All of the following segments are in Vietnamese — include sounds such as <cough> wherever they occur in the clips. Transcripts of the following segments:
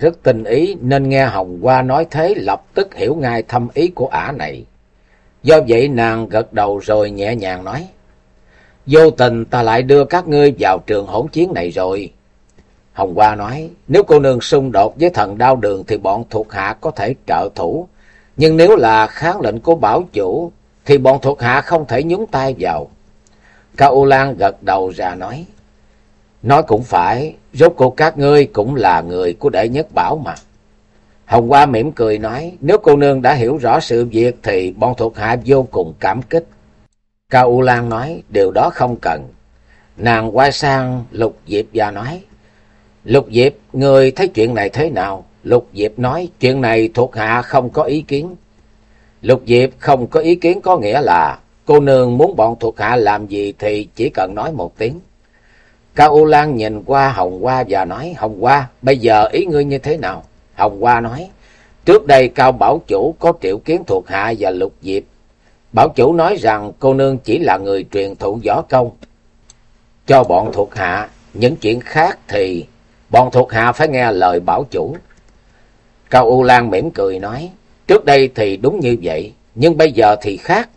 Rất tình ý nên nghe Hồng Hoa nói thế lập tức hiểu ngay thâm ý của ả này. Do vậy nàng gật đầu rồi nhẹ nhàng nói. Vô tình ta lại đưa các ngươi vào trường hỗn chiến này rồi. Hồng Hoa nói, nếu cô nương xung đột với thần đao đường thì bọn thuộc hạ có thể trợ thủ. Nhưng nếu là kháng lệnh của bảo chủ thì bọn thuộc hạ không thể nhúng tay vào. Cao U Lan gật đầu ra nói. Nói cũng phải, rốt cuộc các ngươi cũng là người của đệ nhất bảo mà. Hồng Hoa mỉm cười nói, nếu cô nương đã hiểu rõ sự việc thì bọn thuộc hạ vô cùng cảm kích. Cao U Lan nói, điều đó không cần. Nàng quay sang Lục Diệp và nói, Lục Diệp, người thấy chuyện này thế nào? Lục Diệp nói, chuyện này thuộc hạ không có ý kiến. Lục Diệp không có ý kiến có nghĩa là, cô nương muốn bọn thuộc hạ làm gì thì chỉ cần nói một tiếng. Cao U Lan nhìn qua Hồng Hoa và nói, Hồng Hoa, bây giờ ý ngươi như thế nào? Hồng Hoa nói, trước đây Cao Bảo Chủ có triệu kiến thuộc hạ và lục diệp. Bảo Chủ nói rằng cô nương chỉ là người truyền thụ võ công. Cho bọn thuộc hạ, những chuyện khác thì bọn thuộc hạ phải nghe lời Bảo Chủ. Cao U Lan mỉm cười nói, trước đây thì đúng như vậy, nhưng bây giờ thì khác.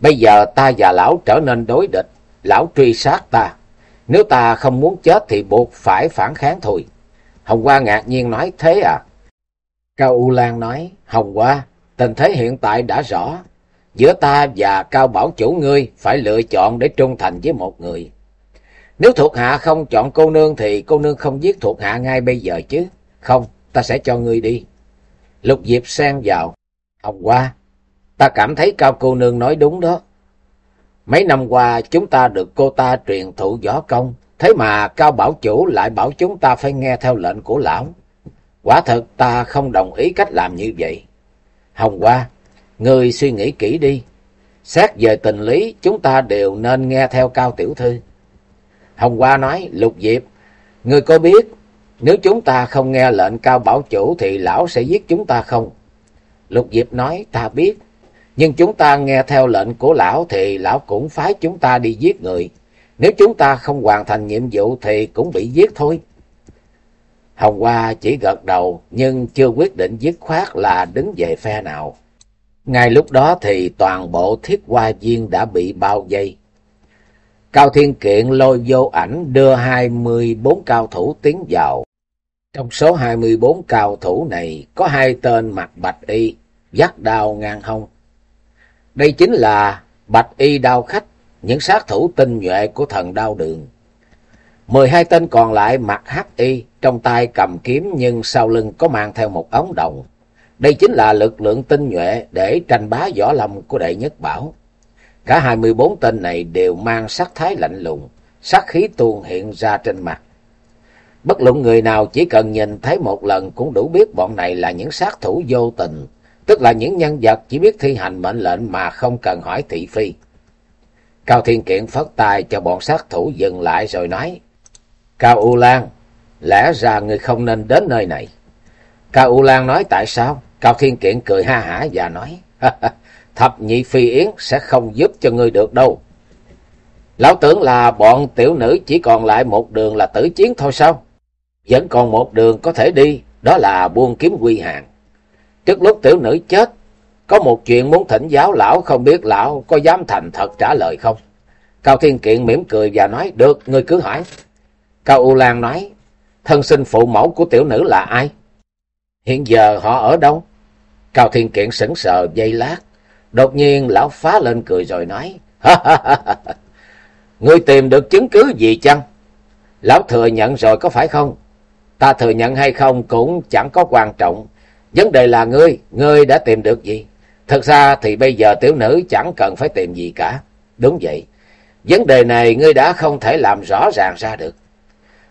Bây giờ ta và lão trở nên đối địch, lão truy sát ta nếu ta không muốn chết thì buộc phải phản kháng thôi. Hồng Hoa ngạc nhiên nói thế à? Cao U Lan nói, Hồng Hoa, tình thế hiện tại đã rõ. Giữa ta và Cao Bảo Chủ ngươi phải lựa chọn để trung thành với một người. Nếu thuộc hạ không chọn cô nương thì cô nương không giết thuộc hạ ngay bây giờ chứ. Không, ta sẽ cho ngươi đi. Lục Diệp xen vào. Hồng Hoa, ta cảm thấy Cao cô nương nói đúng đó. Mấy năm qua chúng ta được cô ta truyền thụ võ công, thế mà Cao Bảo Chủ lại bảo chúng ta phải nghe theo lệnh của lão. Quả thật ta không đồng ý cách làm như vậy. Hồng Hoa, người suy nghĩ kỹ đi. Xét về tình lý, chúng ta đều nên nghe theo Cao Tiểu Thư. Hồng Hoa nói, Lục Diệp, người có biết, nếu chúng ta không nghe lệnh Cao Bảo Chủ thì lão sẽ giết chúng ta không? Lục Diệp nói, ta biết, nhưng chúng ta nghe theo lệnh của lão thì lão cũng phái chúng ta đi giết người. Nếu chúng ta không hoàn thành nhiệm vụ thì cũng bị giết thôi. Hồng Hoa chỉ gật đầu nhưng chưa quyết định dứt khoát là đứng về phe nào. Ngay lúc đó thì toàn bộ thiết hoa viên đã bị bao vây. Cao Thiên Kiện lôi vô ảnh đưa hai mươi bốn cao thủ tiến vào. Trong số hai mươi bốn cao thủ này có hai tên mặc bạch y, dắt đao ngang hông. Đây chính là bạch y đao khách, những sát thủ tinh nhuệ của thần đao đường. mười hai tên còn lại mặc hắc y, trong tay cầm kiếm nhưng sau lưng có mang theo một ống đồng. Đây chính là lực lượng tinh nhuệ để tranh bá võ lâm của đệ nhất bảo. Cả hai mươi bốn tên này đều mang sắc thái lạnh lùng, sát khí tuôn hiện ra trên mặt. Bất luận người nào chỉ cần nhìn thấy một lần cũng đủ biết bọn này là những sát thủ vô tình, tức là những nhân vật chỉ biết thi hành mệnh lệnh mà không cần hỏi thị phi. Cao Thiên Kiện phất tay cho bọn sát thủ dừng lại rồi nói, Cao U Lan, lẽ ra người không nên đến nơi này. Cao U Lan nói tại sao? Cao Thiên Kiện cười ha hả và nói, Thập nhị phi yến sẽ không giúp cho ngươi được đâu. Lão tưởng là bọn tiểu nữ chỉ còn lại một đường là tử chiến thôi sao? Vẫn còn một đường có thể đi, đó là buôn kiếm quy hàng. Trước lúc tiểu nữ chết, có một chuyện muốn thỉnh giáo lão không biết lão có dám thành thật trả lời không? Cao Thiên Kiện mỉm cười và nói, được, ngươi cứ hỏi. Cao U Lan nói, thân sinh phụ mẫu của tiểu nữ là ai? Hiện giờ họ ở đâu? Cao Thiên Kiện sững sờ dây lát. Đột nhiên lão phá lên cười rồi nói, <laughs> Ngươi tìm được chứng cứ gì chăng? Lão thừa nhận rồi có phải không? Ta thừa nhận hay không cũng chẳng có quan trọng. Vấn đề là ngươi, ngươi đã tìm được gì? Thật ra thì bây giờ tiểu nữ chẳng cần phải tìm gì cả. Đúng vậy. Vấn đề này ngươi đã không thể làm rõ ràng ra được.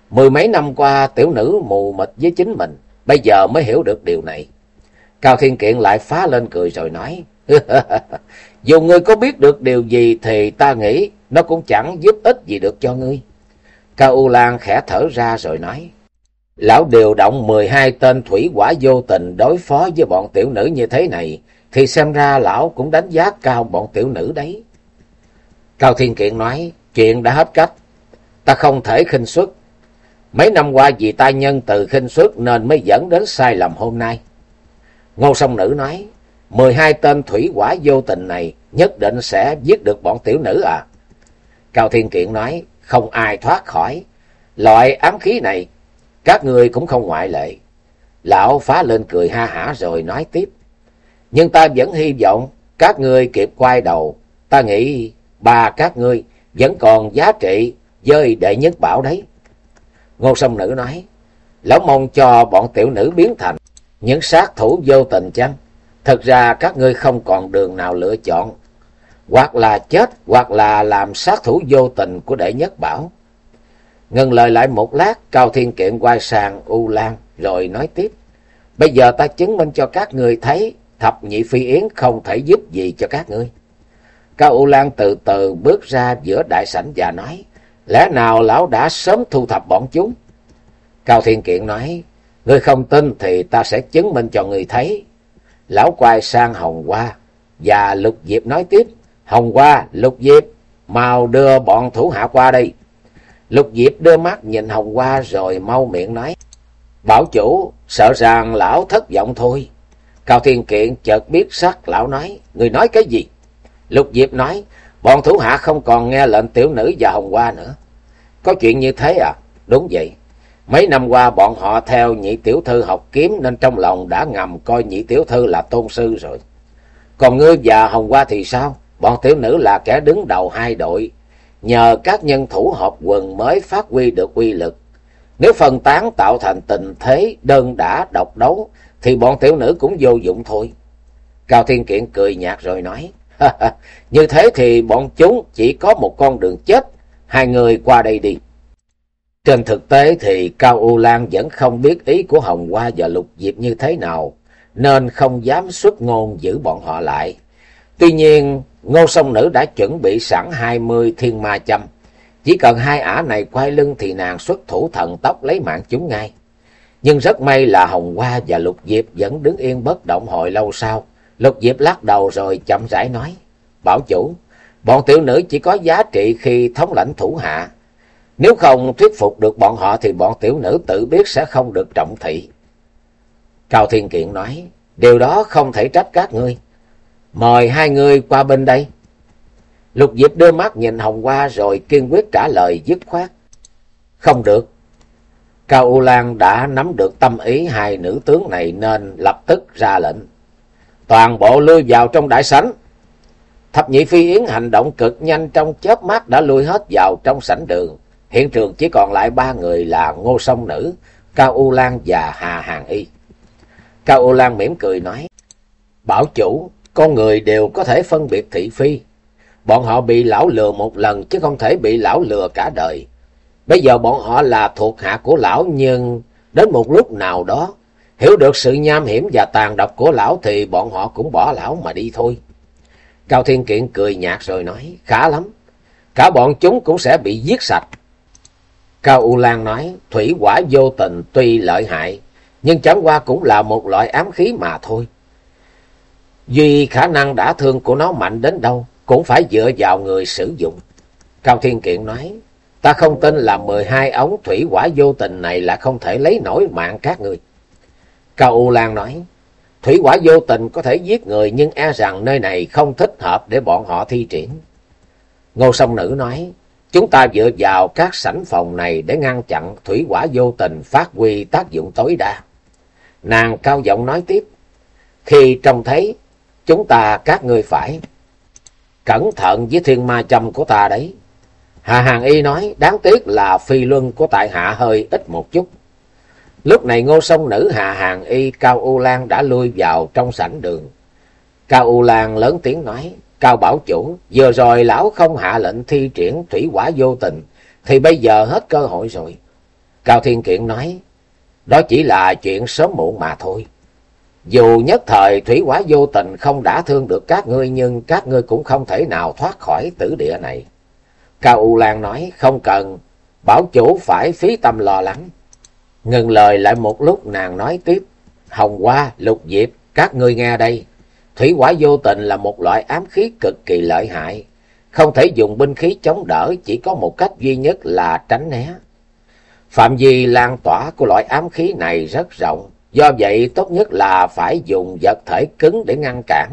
Mười mấy năm qua tiểu nữ mù mịt với chính mình, bây giờ mới hiểu được điều này. Cao Thiên Kiện lại phá lên cười rồi nói, <laughs> dù ngươi có biết được điều gì thì ta nghĩ nó cũng chẳng giúp ích gì được cho ngươi. Cao U Lan khẽ thở ra rồi nói, Lão điều động mười hai tên thủy quả vô tình đối phó với bọn tiểu nữ như thế này, thì xem ra lão cũng đánh giá cao bọn tiểu nữ đấy. Cao Thiên Kiện nói, chuyện đã hết cách, ta không thể khinh suất. Mấy năm qua vì ta nhân từ khinh suất nên mới dẫn đến sai lầm hôm nay. Ngô Song Nữ nói, mười hai tên thủy quả vô tình này nhất định sẽ giết được bọn tiểu nữ à? Cao Thiên Kiện nói, không ai thoát khỏi. Loại ám khí này, các người cũng không ngoại lệ. Lão phá lên cười ha hả rồi nói tiếp. Nhưng ta vẫn hy vọng các ngươi kịp quay đầu. Ta nghĩ ba các ngươi vẫn còn giá trị với đệ nhất bảo đấy. Ngô Sông Nữ nói, lão mong cho bọn tiểu nữ biến thành những sát thủ vô tình chăng? Thật ra các ngươi không còn đường nào lựa chọn. Hoặc là chết, hoặc là làm sát thủ vô tình của đệ nhất bảo. Ngừng lời lại một lát, Cao Thiên Kiện quay sang U Lan, rồi nói tiếp. Bây giờ ta chứng minh cho các ngươi thấy thập nhị phi yến không thể giúp gì cho các ngươi. Cao U Lan từ từ bước ra giữa đại sảnh và nói, lẽ nào lão đã sớm thu thập bọn chúng? Cao Thiên Kiện nói, ngươi không tin thì ta sẽ chứng minh cho ngươi thấy. Lão quay sang Hồng Hoa và Lục Diệp nói tiếp, Hồng Hoa, Lục Diệp, mau đưa bọn thủ hạ qua đây. Lục Diệp đưa mắt nhìn Hồng Hoa rồi mau miệng nói, Bảo chủ, sợ rằng lão thất vọng thôi. Cao Thiên Kiện chợt biết sắc lão nói, người nói cái gì? Lục Diệp nói, bọn thủ hạ không còn nghe lệnh tiểu nữ và Hồng Hoa nữa. Có chuyện như thế à? Đúng vậy. Mấy năm qua bọn họ theo nhị tiểu thư học kiếm nên trong lòng đã ngầm coi nhị tiểu thư là tôn sư rồi. Còn ngươi và Hồng Hoa thì sao? Bọn tiểu nữ là kẻ đứng đầu hai đội. Nhờ các nhân thủ hợp quần mới phát huy được uy lực. Nếu phân tán tạo thành tình thế đơn đã độc đấu thì bọn tiểu nữ cũng vô dụng thôi. Cao Thiên Kiện cười nhạt rồi nói, như thế thì bọn chúng chỉ có một con đường chết, hai người qua đây đi. Trên thực tế thì Cao U Lan vẫn không biết ý của Hồng Hoa và Lục Diệp như thế nào, nên không dám xuất ngôn giữ bọn họ lại. Tuy nhiên, Ngô Sông Nữ đã chuẩn bị sẵn hai mươi thiên ma châm. Chỉ cần hai ả này quay lưng thì nàng xuất thủ thần tốc lấy mạng chúng ngay. Nhưng rất may là Hồng Hoa và Lục Diệp vẫn đứng yên bất động hồi lâu sau. Lục Diệp lắc đầu rồi chậm rãi nói. Bảo chủ, bọn tiểu nữ chỉ có giá trị khi thống lãnh thủ hạ. Nếu không thuyết phục được bọn họ thì bọn tiểu nữ tự biết sẽ không được trọng thị. Cao Thiên Kiện nói, điều đó không thể trách các ngươi. Mời hai người qua bên đây. Lục Diệp đưa mắt nhìn Hồng Hoa rồi kiên quyết trả lời dứt khoát. Không được. Cao U Lan đã nắm được tâm ý hai nữ tướng này nên lập tức ra lệnh. Toàn bộ lui vào trong đại sảnh. Thập nhị phi yến hành động cực nhanh trong chớp mắt đã lui hết vào trong sảnh đường. Hiện trường chỉ còn lại ba người là Ngô Sông Nữ, Cao U Lan và Hà Hàng Y. Cao U Lan mỉm cười nói, Bảo chủ, con người đều có thể phân biệt thị phi. Bọn họ bị lão lừa một lần chứ không thể bị lão lừa cả đời. Bây giờ bọn họ là thuộc hạ của lão nhưng đến một lúc nào đó, hiểu được sự nham hiểm và tàn độc của lão thì bọn họ cũng bỏ lão mà đi thôi. Cao Thiên Kiện cười nhạt rồi nói, khá lắm, cả bọn chúng cũng sẽ bị giết sạch. Cao U Lan nói, thủy quả vô tình tuy lợi hại, nhưng chẳng qua cũng là một loại ám khí mà thôi. Duy khả năng đả thương của nó mạnh đến đâu, cũng phải dựa vào người sử dụng. Cao Thiên Kiện nói, ta không tin là mười hai ống thủy quả vô tình này là không thể lấy nổi mạng các người. Cao U Lan nói, thủy quả vô tình có thể giết người nhưng e rằng nơi này không thích hợp để bọn họ thi triển. Ngô Sông Nữ nói, chúng ta dựa vào các sảnh phòng này để ngăn chặn thủy quả vô tình phát huy tác dụng tối đa. Nàng cao giọng nói tiếp, khi trông thấy chúng ta các ngươi phải cẩn thận với thiên ma châm của ta đấy. Hà Hàng Y nói, đáng tiếc là phi luân của tại hạ hơi ít một chút. Lúc này ngô sông nữ Hà Hàng Y Cao U Lan đã lui vào trong sảnh đường. Cao U Lan lớn tiếng nói, Cao Bảo Chủ, vừa rồi lão không hạ lệnh thi triển thủy quả vô tình, thì bây giờ hết cơ hội rồi. Cao Thiên Kiện nói, đó chỉ là chuyện sớm muộn mà thôi. Dù nhất thời thủy quả vô tình không đã thương được các ngươi nhưng các ngươi cũng không thể nào thoát khỏi tử địa này. Cao U Lan nói không cần, bảo chủ phải phí tâm lo lắng. Ngừng lời lại một lúc nàng nói tiếp, Hồng Hoa, Lục Diệp, các ngươi nghe đây. Thủy quả vô tình là một loại ám khí cực kỳ lợi hại. Không thể dùng binh khí chống đỡ, chỉ có một cách duy nhất là tránh né. Phạm vi lan tỏa của loại ám khí này rất rộng, do vậy tốt nhất là phải dùng vật thể cứng để ngăn cản.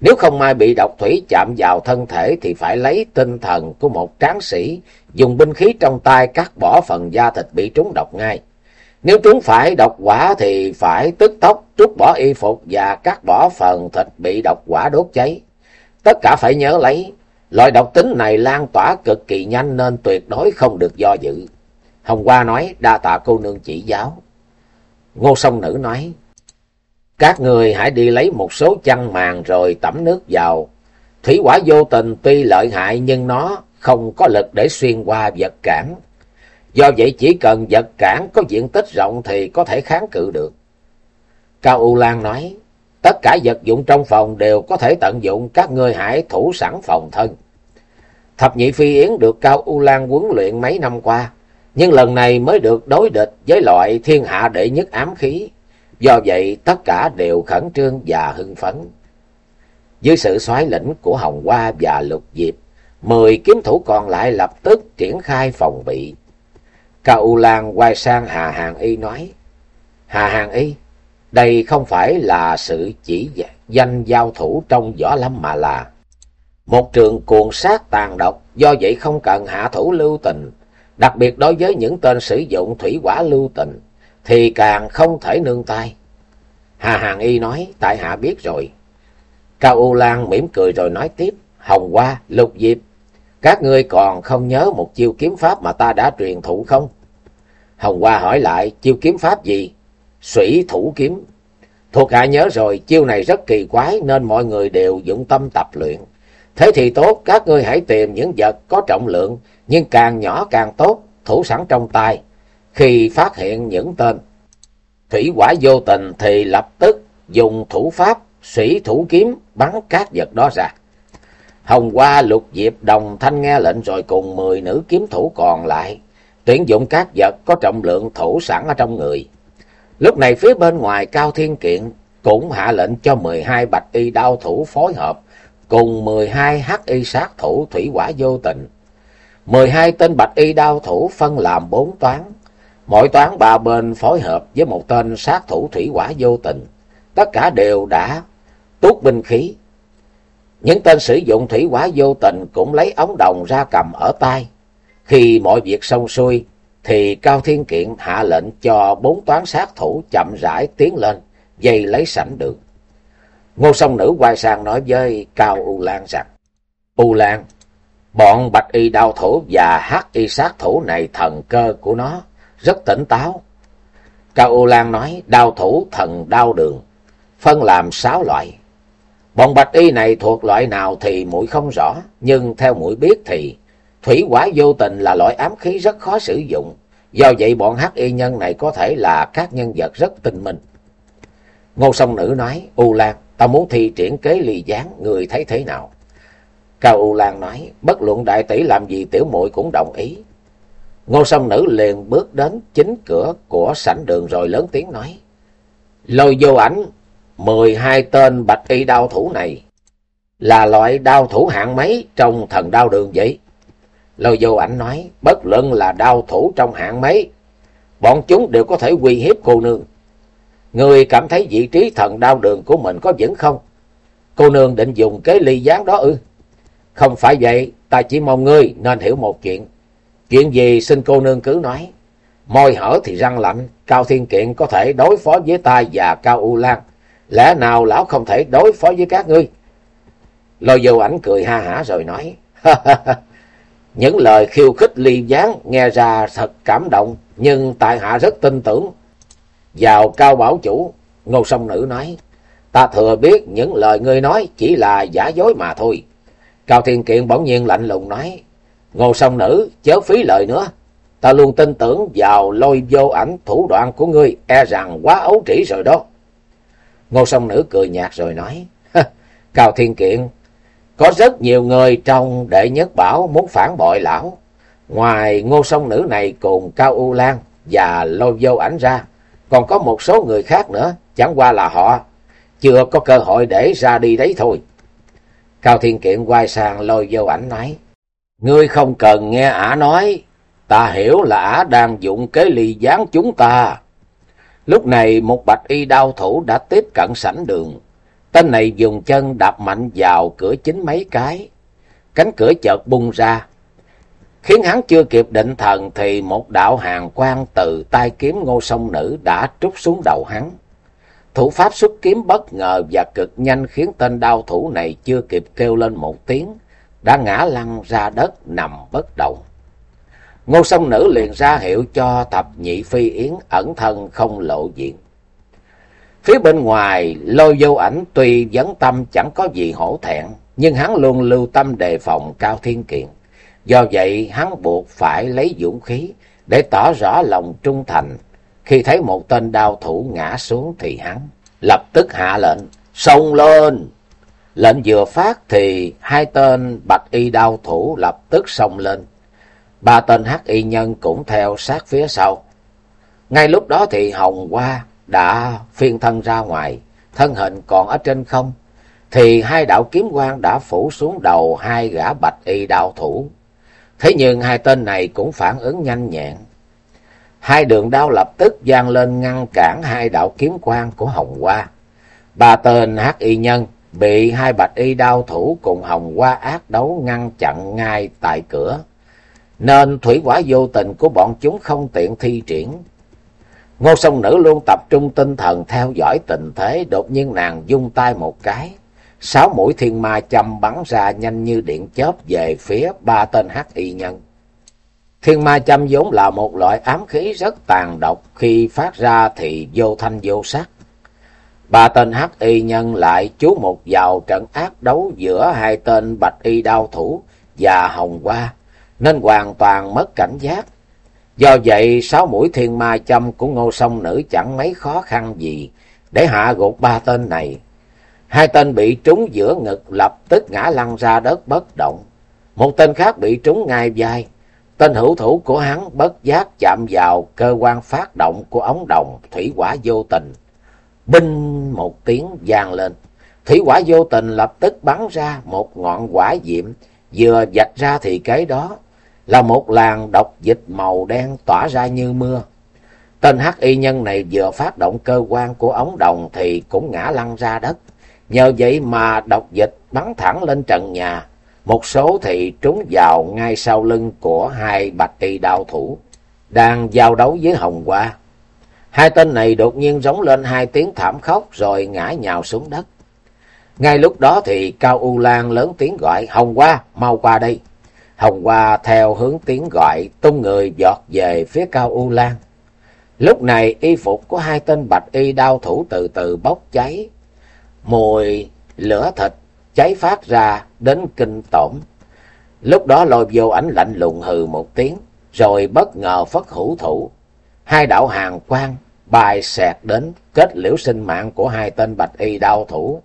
Nếu không may bị độc thủy chạm vào thân thể thì phải lấy tinh thần của một tráng sĩ, dùng binh khí trong tay cắt bỏ phần da thịt bị trúng độc ngay. Nếu trúng phải độc quả thì phải tức tốc trút bỏ y phục và cắt bỏ phần thịt bị độc quả đốt cháy. Tất cả phải nhớ lấy, loại độc tính này lan tỏa cực kỳ nhanh nên tuyệt đối không được do dự. Hồng Hoa nói đa tạ cô nương chỉ giáo. Ngô sông nữ nói, các người hãy đi lấy một số chăn màn rồi tẩm nước vào. Thủy quả vô tình tuy lợi hại nhưng nó không có lực để xuyên qua vật cản. Do vậy chỉ cần vật cản có diện tích rộng thì có thể kháng cự được. Cao U Lan nói, tất cả vật dụng trong phòng đều có thể tận dụng, các ngươi hãy thủ sẵn phòng thân. Thập nhị phi yến được Cao U Lan huấn luyện mấy năm qua, nhưng lần này mới được đối địch với loại thiên hạ đệ nhất ám khí. Do vậy tất cả đều khẩn trương và hưng phấn. Dưới sự xoáy lĩnh của Hồng Hoa và Lục Diệp, mười kiếm thủ còn lại lập tức triển khai phòng bị. Cao U Lan quay sang Hà Hàng Y nói, Hà Hàng Y, đây không phải là sự chỉ danh giao thủ trong võ lâm mà là một trường cuồng sát tàn độc, do vậy không cần hạ thủ lưu tình, đặc biệt đối với những tên sử dụng thủy quả lưu tình, thì càng không thể nương tay. Hà Hàng Y nói, tại hạ biết rồi. Cao U Lan mỉm cười rồi nói tiếp, Hồng Hoa, Lục Diệp, các ngươi còn không nhớ một chiêu kiếm pháp mà ta đã truyền thụ không? Hồng Hoa hỏi lại, chiêu kiếm pháp gì? Sủy thủ kiếm. Thuộc hạ nhớ rồi, chiêu này rất kỳ quái nên mọi người đều dụng tâm tập luyện. Thế thì tốt, các ngươi hãy tìm những vật có trọng lượng, nhưng càng nhỏ càng tốt, thủ sẵn trong tay. Khi phát hiện những tên thủy quả vô tình thì lập tức dùng thủ pháp sĩ thủ kiếm bắn các vật đó ra. Hồng Hoa lục diệp đồng thanh nghe lệnh rồi cùng mười nữ kiếm thủ còn lại, tuyển dụng các vật có trọng lượng thủ sẵn ở trong người. Lúc này phía bên ngoài Cao Thiên Kiện cũng hạ lệnh cho mười hai bạch y đao thủ phối hợp cùng mười hai hắc y sát thủ thủy quả vô tình mười hai tên bạch y đao thủ phân làm bốn toán, mỗi toán ba bên phối hợp với một tên sát thủ thủy quả vô tình. Tất cả đều đã tút binh khí. Những tên sử dụng thủy quả vô tình cũng lấy ống đồng ra cầm ở tay. Khi mọi việc xong xuôi, thì Cao Thiên Kiện hạ lệnh cho bốn toán sát thủ chậm rãi tiến lên, dây lấy sảnh đường. Ngô sông nữ quay sang nói với Cao U Lan rằng, U Lan, bọn bạch y đao thủ và hắc y sát thủ này thần cơ của nó rất tỉnh táo. Cao U Lan nói đao thủ thần đao đường, phân làm sáu loại. Bọn bạch y này thuộc loại nào thì mũi không rõ, nhưng theo mũi biết thì thủy quả vô tình là loại ám khí rất khó sử dụng. Do vậy bọn hắc y nhân này có thể là các nhân vật rất tinh minh. Ngô sông nữ nói, U Lan, ta muốn thi triển kế ly gián, người thấy thế nào? Cao U Lan nói, bất luận đại tỷ làm gì tiểu muội cũng đồng ý. Ngô sông nữ liền bước đến chính cửa của sảnh đường rồi lớn tiếng nói. Lôi vô ảnh, mười hai tên bạch y đao thủ này là loại đao thủ hạng mấy trong thần đao đường vậy? Lôi vô ảnh nói, bất luận là đao thủ trong hạng mấy, bọn chúng đều có thể uy hiếp cô nương. Người cảm thấy vị trí thần đao đường của mình có vững không? Cô nương định dùng cái ly gián đó ư? Không phải vậy, ta chỉ mong ngươi nên hiểu một chuyện. Chuyện gì xin cô nương cứ nói. Môi hở thì răng lạnh, Cao Thiên Kiện có thể đối phó với ta và Cao U Lan. Lẽ nào lão không thể đối phó với các ngươi? Lôi vô ảnh cười ha hả rồi nói. Những lời khiêu khích ly gián nghe ra thật cảm động, nhưng tại hạ rất tin tưởng. Vào Cao Bảo Chủ, Ngô Sông Nữ nói, ta thừa biết những lời ngươi nói chỉ là giả dối mà thôi. Cao Thiên Kiện bỗng nhiên lạnh lùng nói, Ngô song nữ, chớ phí lời nữa. Ta luôn tin tưởng vào lôi vô ảnh thủ đoạn của ngươi, e rằng quá ấu trĩ rồi đó. Ngô song nữ cười nhạt rồi nói, Cao Thiên Kiện, có rất nhiều người trong đệ nhất bảo muốn phản bội lão. Ngoài ngô song nữ này cùng Cao U Lan và lôi vô ảnh ra, còn có một số người khác nữa, chẳng qua là họ chưa có cơ hội để ra đi đấy thôi. Cao Thiên Kiện quay sang lôi vô ảnh nói, Ngươi không cần nghe ả nói, ta hiểu là ả đang dụng kế ly gián chúng ta. Lúc này một bạch y đao thủ đã tiếp cận sảnh đường. Tên này dùng chân đạp mạnh vào cửa chính mấy cái. Cánh cửa chợt bung ra. Khiến hắn chưa kịp định thần thì một đạo hàng quang từ tay kiếm ngô sông nữ đã trút xuống đầu hắn. Thủ pháp xuất kiếm bất ngờ và cực nhanh khiến tên đao thủ này chưa kịp kêu lên một tiếng, đã ngã lăn ra đất nằm bất động. Ngô sông nữ liền ra hiệu cho thập nhị phi yến ẩn thân không lộ diện. Phía bên ngoài, lôi vô ảnh tuy vấn tâm chẳng có gì hổ thẹn, nhưng hắn luôn lưu tâm đề phòng Cao Thiên Kiện. Do vậy, hắn buộc phải lấy dũng khí để tỏ rõ lòng trung thành. Khi thấy một tên đao thủ ngã xuống thì hắn lập tức hạ lệnh, xông lên! Lệnh vừa phát thì hai tên bạch y đao thủ lập tức xông lên. Ba tên hắc y nhân cũng theo sát phía sau. Ngay lúc đó thì Hồng Hoa đã phiên thân ra ngoài, thân hình còn ở trên không, thì hai đạo kiếm quang đã phủ xuống đầu hai gã bạch y đạo thủ. Thế nhưng hai tên này cũng phản ứng nhanh nhẹn. Hai đường đao lập tức giang lên ngăn cản hai đạo kiếm quang của Hồng Hoa. Ba tên hắc y nhân bị hai bạch y đao thủ cùng Hồng Hoa ác đấu ngăn chặn ngay tại cửa. Nên thủy quả vô tình của bọn chúng không tiện thi triển. Ngô sông nữ luôn tập trung tinh thần theo dõi tình thế, đột nhiên nàng dung tay một cái. Sáu mũi thiên ma châm bắn ra nhanh như điện chớp về phía ba tên hắc y nhân. Thiên ma châm vốn là một loại ám khí rất tàn độc, khi phát ra thì vô thanh vô sắc. Ba tên hắc y nhân lại chú một vào trận ác đấu giữa hai tên bạch y đao thủ và hồng hoa, nên hoàn toàn mất cảnh giác. Do vậy, sáu mũi thiên ma châm của ngô sông nữ chẳng mấy khó khăn gì để hạ gục ba tên này. Hai tên bị trúng giữa ngực lập tức ngã lăn ra đất bất động. Một tên khác bị trúng ngay vai. Tên hữu thủ của hắn bất giác chạm vào cơ quan phát động của ống đồng thủy quả vô tình. Binh một tiếng vang lên. Thủy quả vô tình lập tức bắn ra một ngọn quả diệm. Vừa dạch ra thì cái đó là một làn độc dịch màu đen tỏa ra như mưa. Tên hắc y nhân này vừa phát động cơ quan của ống đồng thì cũng ngã lăn ra đất. Nhờ vậy mà độc dịch bắn thẳng lên trần nhà. Một số thì trúng vào ngay sau lưng của hai bạch y đạo thủ, đang giao đấu với Hồng Hoa. Hai tên này đột nhiên giống lên hai tiếng thảm khóc rồi ngã nhào xuống đất. Ngay lúc đó thì Cao U Lan lớn tiếng gọi, Hồng Hoa, mau qua đây. Hồng Hoa theo hướng tiếng gọi, tung người giọt về phía Cao U Lan. Lúc này y phục của hai tên bạch y đao thủ từ từ bốc cháy. Mùi lửa thịt cháy phát ra đến kinh tổn. Lúc đó lôi vô ảnh lạnh lùng hừ một tiếng, rồi bất ngờ phất hữu thủ. Hai đạo hàng quang bài xẹt đến kết liễu sinh mạng của hai tên bạch y đau thủ.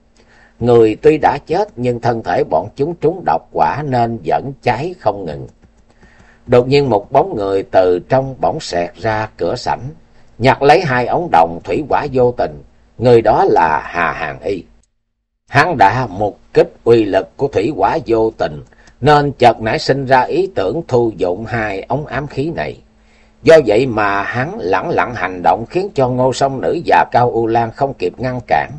Người tuy đã chết nhưng thân thể bọn chúng trúng độc quả nên vẫn cháy không ngừng. Đột nhiên một bóng người từ trong bỗng xẹt ra cửa sảnh, nhặt lấy hai ống đồng thủy quả vô tình. Người đó là Hà Hàng Y. Hắn đã một kích uy lực của thủy quả vô tình, nên chợt nảy sinh ra ý tưởng thu dụng hai ống ám khí này. Do vậy mà hắn lẳng lặng hành động khiến cho ngô sông nữ và Cao U Lan không kịp ngăn cản.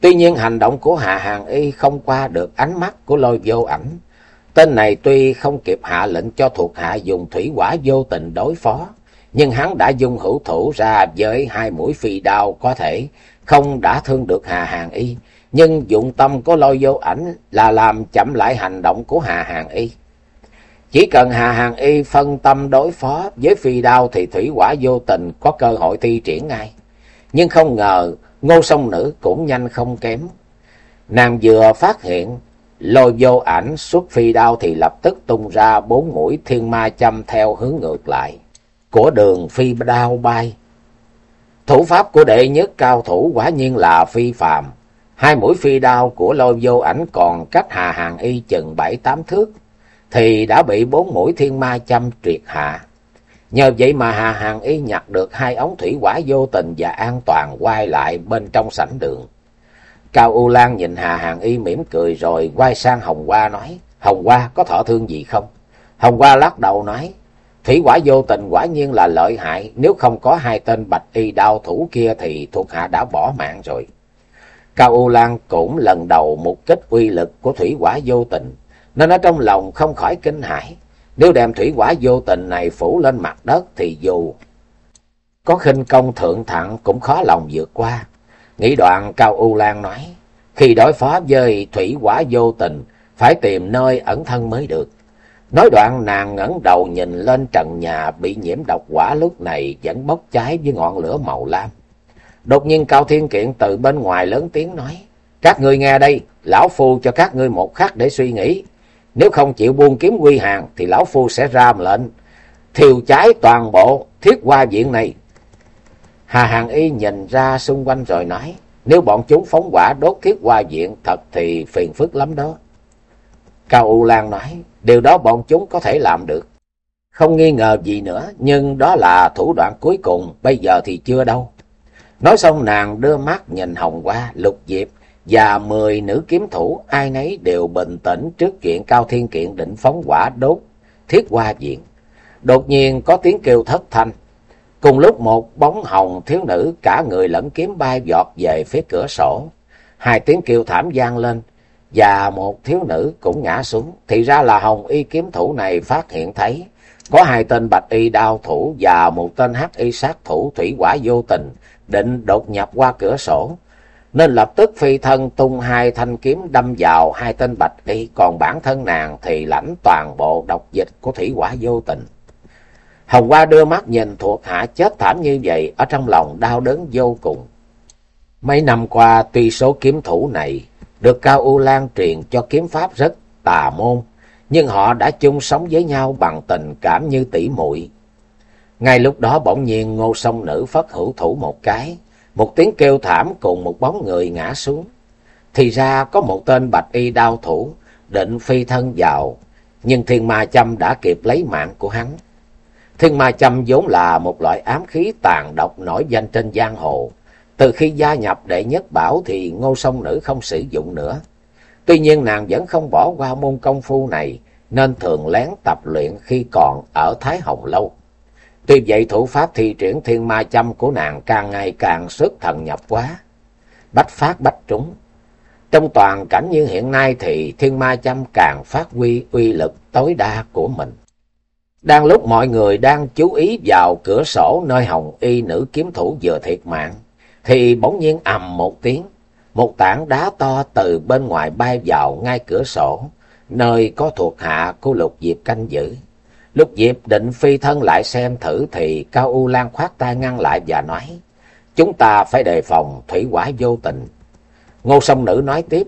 Tuy nhiên hành động của Hạ Hàng Y không qua được ánh mắt của lôi vô ảnh. Tên này tuy không kịp hạ lệnh cho thuộc hạ dùng thủy quả vô tình đối phó, nhưng hắn đã dùng hữu thủ ra với hai mũi phi đao có thể không đã thương được Hà Hàng Y, nhưng dụng tâm của lôi vô ảnh là làm chậm lại hành động của Hà Hàng Y. Chỉ cần Hà Hàng Y phân tâm đối phó với phi đao thì thủy quả vô tình có cơ hội thi triển ngay. Nhưng không ngờ, ngô sông nữ cũng nhanh không kém. Nàng vừa phát hiện Lôi vô ảnh xuất phi đao thì lập tức tung ra bốn mũi thiên ma châm theo hướng ngược lại. Của đường phi đao bay. Thủ pháp của đệ nhất cao thủ quả nhiên là phi phàm. Hai mũi phi đao của lôi vô ảnh còn cách hà hàng y chừng bảy tám thước. Thì đã bị bốn mũi thiên ma châm triệt hạ. Nhờ vậy mà Hà Hàng Y nhặt được hai ống thủy quả vô tình và an toàn quay lại bên trong sảnh đường. Cao U Lan nhìn Hà Hàng Y mỉm cười rồi quay sang Hồng Hoa nói, Hồng Hoa có thọ thương gì không? Hồng Hoa lắc đầu nói, thủy quả vô tình quả nhiên là lợi hại, nếu không có hai tên bạch y đao thủ kia thì thuộc hạ đã bỏ mạng rồi. Cao U Lan cũng lần đầu một kích uy lực của thủy quả vô tình, nên ở trong lòng không khỏi kinh hãi. Nếu đem thủy quả vô tình này phủ lên mặt đất thì dù có khinh công thượng thặng cũng khó lòng vượt qua. Nghĩ đoạn Cao U Lan nói, khi đối phó với thủy quả vô tình, phải tìm nơi ẩn thân mới được. Nói đoạn nàng ngẩng đầu nhìn lên trần nhà bị nhiễm độc quả lúc này vẫn bốc cháy với ngọn lửa màu lam. Đột nhiên Cao Thiên Kiện từ bên ngoài lớn tiếng nói, các ngươi nghe đây, lão phu cho các ngươi một khắc để suy nghĩ. Nếu không chịu buông kiếm quy hàng thì lão phu sẽ ra lệnh thiêu cháy toàn bộ thiết hoa viện này. Hà Hàng Y nhìn ra xung quanh rồi nói, nếu bọn chúng phóng quả đốt thiết hoa viện thật thì phiền phức lắm đó. Cao U Lan nói, điều đó bọn chúng có thể làm được. Không nghi ngờ gì nữa, nhưng đó là thủ đoạn cuối cùng, bây giờ thì chưa đâu. Nói xong nàng đưa mắt nhìn Hồng qua Lục Diệp và mười nữ kiếm thủ, ai nấy đều bình tĩnh trước chuyện Cao Thiên Kiện định phóng quả đốt thiết hoa diện Đột nhiên có tiếng kêu thất thanh. Cùng lúc một bóng hồng thiếu nữ cả người lẫn kiếm bay vọt về phía cửa sổ. Hai tiếng kêu thảm gian lên và một thiếu nữ cũng ngã xuống. Thì ra là hồng y kiếm thủ này phát hiện thấy có hai tên bạch y đao thủ và một tên hắc y sát thủ thủy quả vô tình định đột nhập qua cửa sổ nên lập tức phi thân tung hai thanh kiếm đâm vào hai tên bạch y, còn bản thân nàng thì lãnh toàn bộ độc dịch của thủy quả vô tình. Hồng Hoa đưa mắt nhìn thuộc hạ chết thảm như vậy, ở trong lòng đau đớn vô cùng. Mấy năm qua, tuy số kiếm thủ này được Cao U Lan truyền cho kiếm pháp rất tà môn, nhưng họ đã chung sống với nhau bằng tình cảm như tỷ muội. Ngay lúc đó bỗng nhiên ngô sông nữ phất hữu thủ một cái, một tiếng kêu thảm cùng một bóng người ngã xuống. Thì ra có một tên bạch y đao thủ định phi thân vào, nhưng thiên ma châm đã kịp lấy mạng của hắn. Thiên ma châm vốn là một loại ám khí tàn độc nổi danh trên giang hồ. Từ khi gia nhập đệ nhất bảo thì ngô sông nữ không sử dụng nữa. Tuy nhiên nàng vẫn không bỏ qua môn công phu này, nên thường lén tập luyện khi còn ở Thái Hồng Lâu. Tuy vậy thủ pháp thi triển thiên ma châm của nàng càng ngày càng sức thần nhập quá. Bách phát bách trúng. Trong toàn cảnh như hiện nay thì thiên ma châm càng phát huy uy lực tối đa của mình. Đang lúc mọi người đang chú ý vào cửa sổ nơi hồng y nữ kiếm thủ vừa thiệt mạng, thì bỗng nhiên ầm một tiếng, một tảng đá to từ bên ngoài bay vào ngay cửa sổ, nơi có thuộc hạ của lục diệp canh giữ. Lúc Diệp định phi thân lại xem thử thì Cao U Lan khoát tay ngăn lại và nói, chúng ta phải đề phòng thủy quả vô tình. Ngô sông nữ nói tiếp,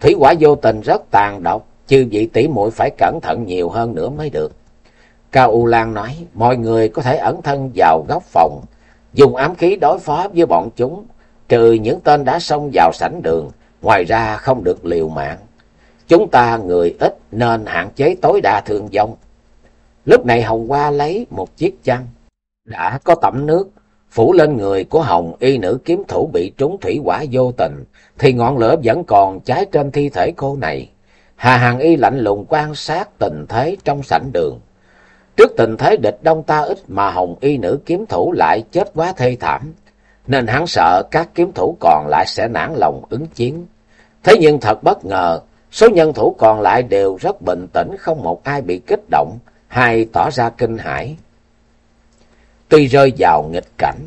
thủy quả vô tình rất tàn độc, chư vị tỷ muội phải cẩn thận nhiều hơn nữa mới được. Cao U Lan nói, mọi người có thể ẩn thân vào góc phòng, dùng ám khí đối phó với bọn chúng, trừ những tên đã xông vào sảnh đường, ngoài ra không được liều mạng. Chúng ta người ít nên hạn chế tối đa thương vong. Lúc này Hồng Hoa lấy một chiếc chăn, đã có tẩm nước, phủ lên người của Hồng y nữ kiếm thủ bị trúng thủy quả vô tình, thì ngọn lửa vẫn còn cháy trên thi thể cô này. Hà Hàng y lạnh lùng quan sát tình thế trong sảnh đường. Trước tình thế địch đông ta ít mà Hồng y nữ kiếm thủ lại chết quá thê thảm, nên hắn sợ các kiếm thủ còn lại sẽ nản lòng ứng chiến. Thế nhưng thật bất ngờ, số nhân thủ còn lại đều rất bình tĩnh, không một ai bị kích động, hai tỏ ra kinh hãi. Tuy rơi vào nghịch cảnh,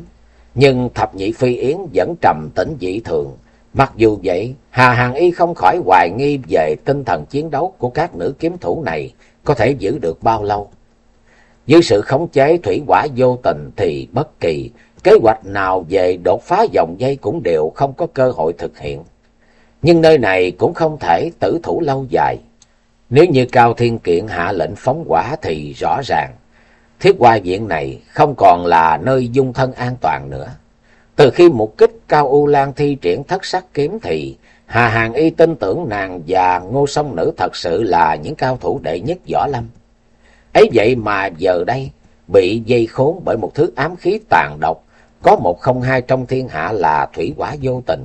nhưng thập nhị phi yến vẫn trầm tĩnh dị thường. Mặc dù vậy, Hà Hàng Y không khỏi hoài nghi về tinh thần chiến đấu của các nữ kiếm thủ này có thể giữ được bao lâu. Dưới sự khống chế thủy quả vô tình thì bất kỳ kế hoạch nào về đột phá dòng dây cũng đều không có cơ hội thực hiện. Nhưng nơi này cũng không thể tử thủ lâu dài. Nếu như Cao Thiên Kiện hạ lệnh phóng quả thì rõ ràng, thiết hoa viện này không còn là nơi dung thân an toàn nữa. Từ khi mục kích Cao U Lan thi triển thất sắc kiếm thì Hà Hàng Y tin tưởng nàng và Ngô Song Nữ thật sự là những cao thủ đệ nhất võ lâm. ấy vậy mà giờ đây bị dây khốn bởi một thứ ám khí tàn độc, có một không hai trong thiên hạ là thủy quả vô tình.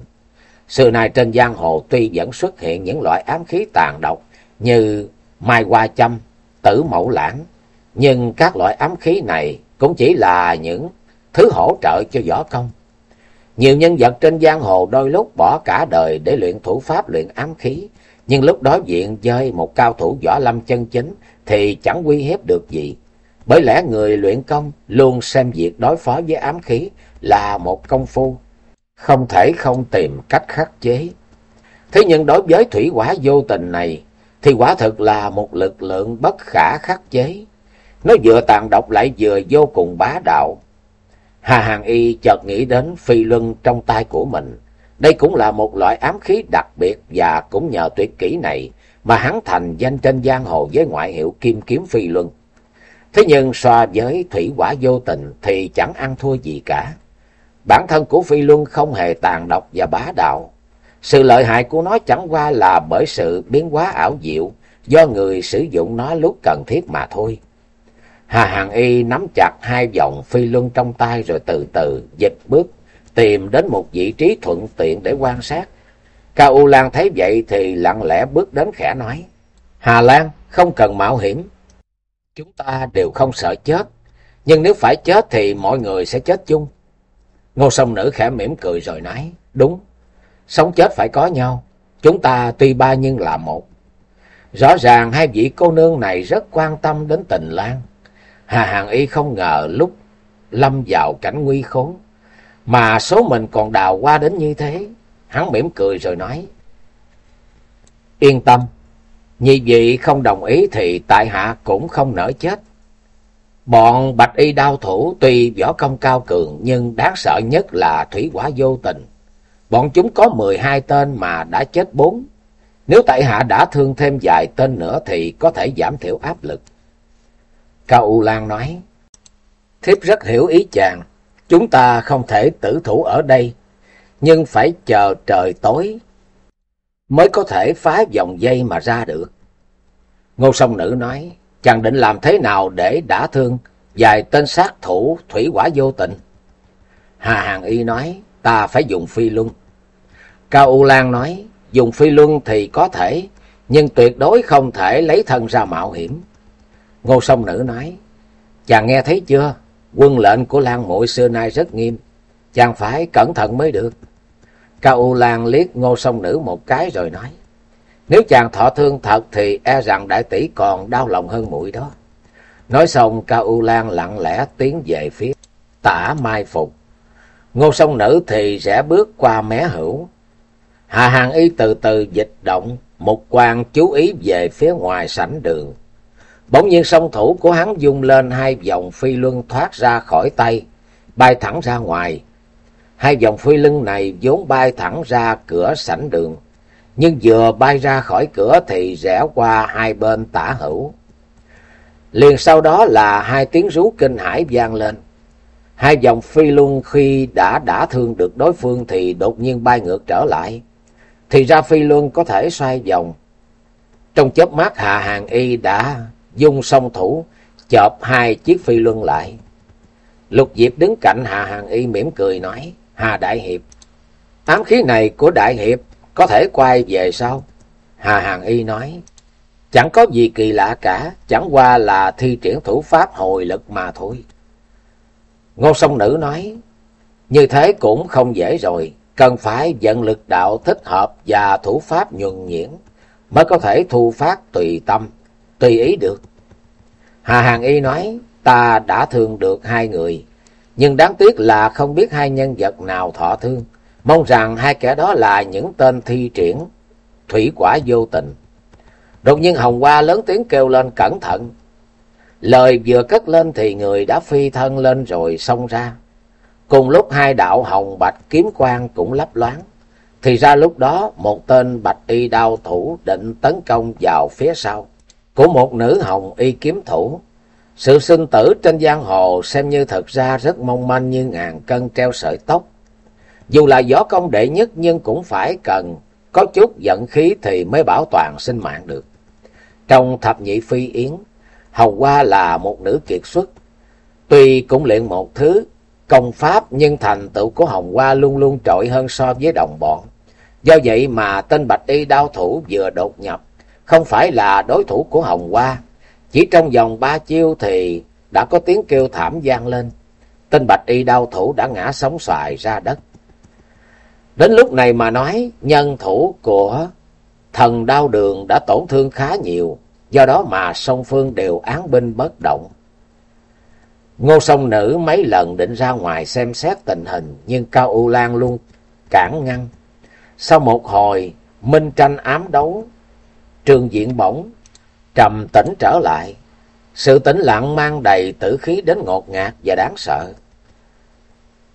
Sự này trên giang hồ tuy vẫn xuất hiện những loại ám khí tàn độc như mai hoa châm, tử mẫu lãng, nhưng các loại ám khí này cũng chỉ là những thứ hỗ trợ cho võ công. Nhiều nhân vật trên giang hồ đôi lúc bỏ cả đời để luyện thủ pháp luyện ám khí, nhưng lúc đối diện với một cao thủ võ lâm chân chính thì chẳng uy hiếp được gì. Bởi lẽ người luyện công luôn xem việc đối phó với ám khí là một công phu, không thể không tìm cách khắc chế. Thế nhưng đối với thủy quả vô tình này, thì quả thực là một lực lượng bất khả khắc chế. Nó vừa tàn độc lại vừa vô cùng bá đạo. Hà Hàng Y chợt nghĩ đến phi luân trong tay của mình. Đây cũng là một loại ám khí đặc biệt và cũng nhờ tuyệt kỹ này mà hắn thành danh trên giang hồ với ngoại hiệu kim kiếm phi luân. Thế nhưng so với thủy quả vô tình thì chẳng ăn thua gì cả. Bản thân của phi luân không hề tàn độc và bá đạo. Sự lợi hại của nó chẳng qua là bởi sự biến hóa ảo diệu do người sử dụng nó lúc cần thiết mà thôi. Hà Hàng Y nắm chặt hai vòng phi luân trong tay rồi từ từ dịch bước tìm đến một vị trí thuận tiện để quan sát. Cao U Lan thấy vậy thì lặng lẽ bước đến khẽ nói. Hà Lan, không cần mạo hiểm. Chúng ta đều không sợ chết, nhưng nếu phải chết thì mọi người sẽ chết chung. Ngô sông nữ khẽ mỉm cười rồi nói. Đúng, sống chết phải có nhau. Chúng ta tuy ba nhưng là một. Rõ ràng hai vị cô nương này rất quan tâm đến tình Lan. Hà Hàng Y không ngờ lúc lâm vào cảnh nguy khốn, mà số mình còn đào qua đến như thế. Hắn mỉm cười rồi nói, Yên tâm, nhị vị không đồng ý thì tại hạ cũng không nỡ chết. Bọn bạch y đao thủ tuy võ công cao cường nhưng đáng sợ nhất là thủy quả vô tình. Bọn chúng có mười hai tên mà đã chết bốn. Nếu tại hạ đã thương thêm vài tên nữa thì có thể giảm thiểu áp lực. Cao U Lan nói, Thiếp rất hiểu ý chàng, chúng ta không thể tử thủ ở đây, nhưng phải chờ trời tối mới có thể phá vòng dây mà ra được. Ngô sông nữ nói, chàng định làm thế nào để đã thương vài tên sát thủ thủy quả vô tình? Hà Hàng Y nói, ta phải dùng phi luân. Cao U Lan nói, dùng phi luân thì có thể, nhưng tuyệt đối không thể lấy thân ra mạo hiểm. Ngô sông nữ nói, chàng nghe thấy chưa, quân lệnh của Lan muội xưa nay rất nghiêm, chàng phải cẩn thận mới được. Cao U Lan liếc ngô sông nữ một cái rồi nói, nếu chàng thọ thương thật thì e rằng đại tỷ còn đau lòng hơn muội đó. Nói xong Cao U Lan lặng lẽ tiến về phía tả mai phục. Ngô sông nữ thì rẽ bước qua mé hữu. Hà Hàng Y từ từ dịch động, một quan chú ý về phía ngoài sảnh đường. Bỗng nhiên song thủ của hắn dung lên hai dòng phi luân thoát ra khỏi tay, bay thẳng ra ngoài. Hai dòng phi luân này vốn bay thẳng ra cửa sảnh đường, nhưng vừa bay ra khỏi cửa thì rẽ qua hai bên tả hữu. Liền sau đó là hai tiếng rú kinh hãi vang lên. Hai dòng phi luân khi đã đả thương được đối phương thì đột nhiên bay ngược trở lại. Thì ra phi luân có thể xoay vòng. Trong chớp mắt Hạ Hàng Y đã dung song thủ, chộp hai chiếc phi luân lại. Lục Diệp đứng cạnh Hà Hàng Y mỉm cười nói, Hà Đại Hiệp, ám khí này của Đại Hiệp có thể quay về sao? Hà Hàng Y nói, chẳng có gì kỳ lạ cả, chẳng qua là thi triển thủ pháp hồi lực mà thôi. Ngô sông nữ nói, như thế cũng không dễ rồi, cần phải vận lực đạo thích hợp và thủ pháp nhuần nhuyễn mới có thể thu phát tùy tâm, tùy ý được. Hà Hàng Y nói, ta đã thương được hai người, nhưng đáng tiếc là không biết hai nhân vật nào thọ thương. Mong rằng hai kẻ đó là những tên thi triển, thủy quả vô tình. Đột nhiên Hồng Hoa lớn tiếng kêu lên cẩn thận. Lời vừa cất lên thì người đã phi thân lên rồi xông ra. Cùng lúc hai đạo hồng bạch kiếm quang cũng lấp loáng. Thì ra lúc đó một tên bạch y đao thủ định tấn công vào phía sau của một nữ hồng y kiếm thủ. Sự sinh tử trên giang hồ xem như thật ra rất mong manh như ngàn cân treo sợi tóc. Dù là võ công đệ nhất nhưng cũng phải cần có chút giận khí thì mới bảo toàn sinh mạng được. Trong thập nhị phi yến, Hồng Hoa là một nữ kiệt xuất. Tuy cũng luyện một thứ công pháp nhưng thành tựu của Hồng Hoa luôn luôn trội hơn so với đồng bọn. Do vậy mà tên Bạch Y đao thủ vừa đột nhập, không phải là đối thủ của Hồng Hoa. Chỉ trong vòng ba chiêu thì đã có tiếng kêu thảm vang lên. Tên Bạch Y đao thủ đã ngã sóng xoài ra đất. Đến lúc này mà nói, nhân thủ của thần đao đường đã tổn thương khá nhiều, do đó mà song phương đều án binh bất động. Ngô song nữ mấy lần định ra ngoài xem xét tình hình, nhưng Cao U Lan luôn cản ngăn. Sau một hồi, minh tranh ám đấu, trường diện bổng, trầm tĩnh trở lại. Sự tĩnh lặng mang đầy tử khí đến ngột ngạt và đáng sợ.